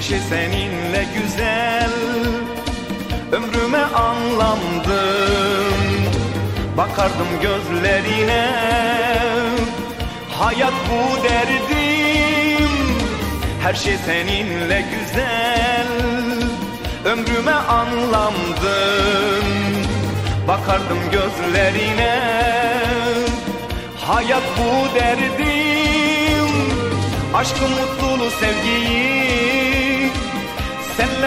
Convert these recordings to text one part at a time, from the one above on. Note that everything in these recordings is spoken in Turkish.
Her şey seninle güzel. Ömrüme anlamdım Bakardım gözlerine. Hayat bu derdim Her şey seninle güzel. Ömrüme anlamdım Bakardım gözlerine. Hayat bu derdim Aşkı mutluluğu sevgiyi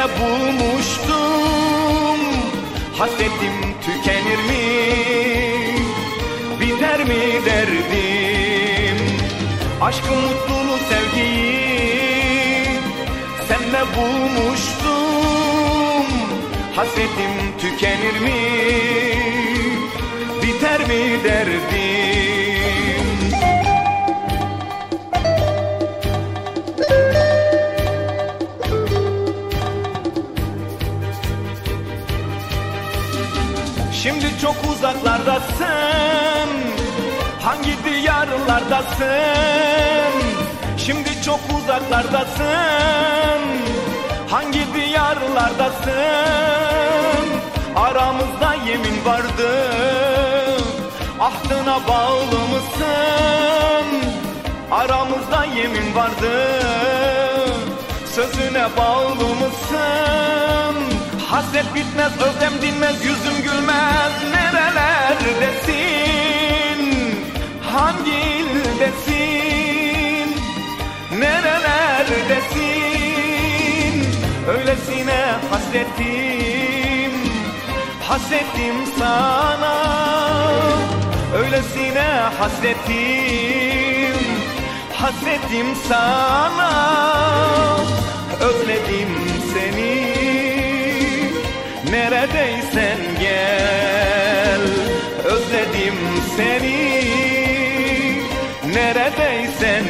Senle bulmuştum Hasretim tükenir mi? Biter mi derdim? Aşkı mutluluğu sevgiyi Senle bulmuştum. Hasretim tükenir mi? Biter mi derdim Şimdi çok uzaklardasın. Hangi diyarlardasın? Şimdi çok uzaklardasın. Hangi diyarlardasın? Aramızda yemin vardı. Ahdına bağlı mısın? Aramızda yemin vardı. Sözüne bağlı mısın? Hasret bitmez, özlem dinmez, yüzüm hasretim Hasretim sana, öylesine hasretim Hasretim sana, özledim seni. Neredeysen gel. Özledim seni. Neredeysen